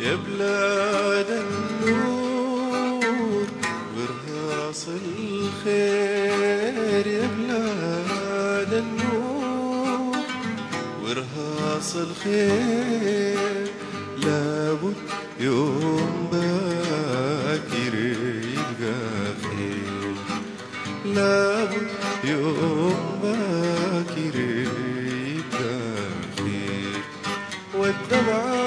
يا بلاد النور ورهاص الخير يا بلاد النور. ورهاص الخير لابد يوم باكر يبقى خير. لابد يوم باكر يبقى خير. والدمعة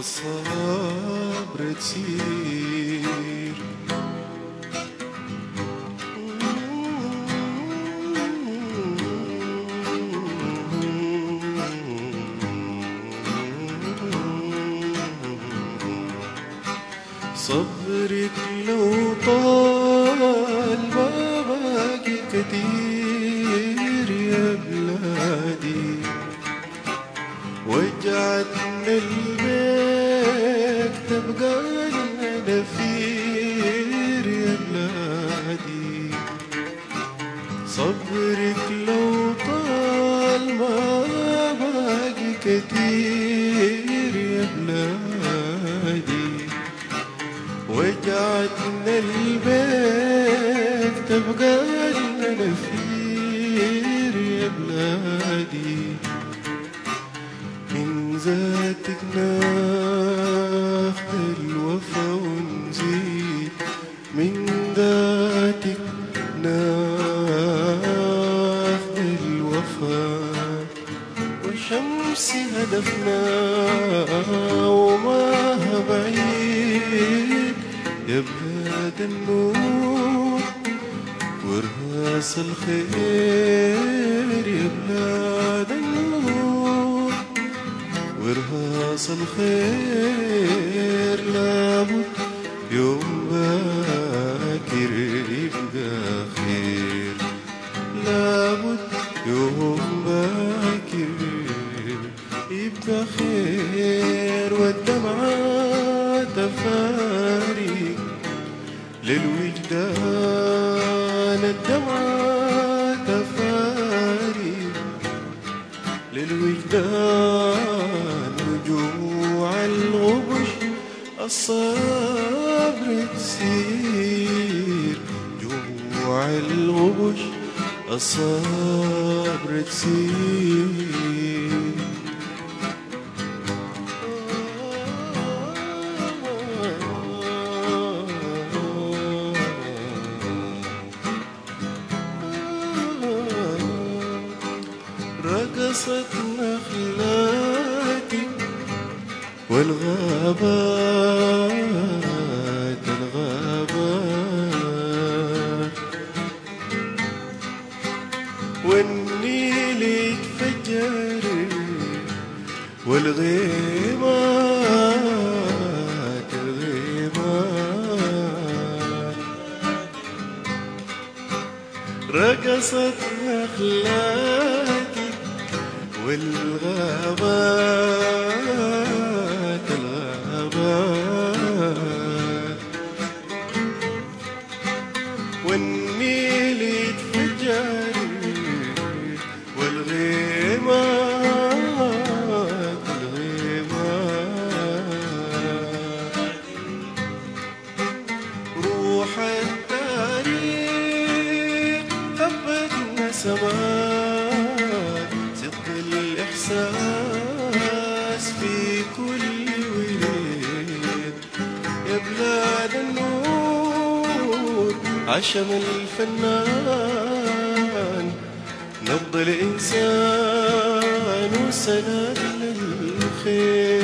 الصبر تسير. صبرك لو طال ما باقي كتير يا بلادي وجعتنا البيت تبقى نفير يا بلادي صبرك لو طال ما باقي كتير يا بلادي وجعتنا البيت تبقى نفير يا بلادي من ذاتك ناخد هدفنا وما بعيد يا بلاد النور ورهاس الخير. يا بلاد النور ورهاس الخير. لابد يوم باكر للوجدان الدمعة تفاري. للوجدان وجوع الغبش الصبر تسير. جوع الغبش الصبر تسير. رقصت نخلاتي والغابات الغابات والنيل يتفجر والغيمات الغيمات رقصت نخلاتي والغابات الغابات. والنيل يتفجر والغيمات الغيمات. روح عشم الفنان نبض الإنسان وسند للخير.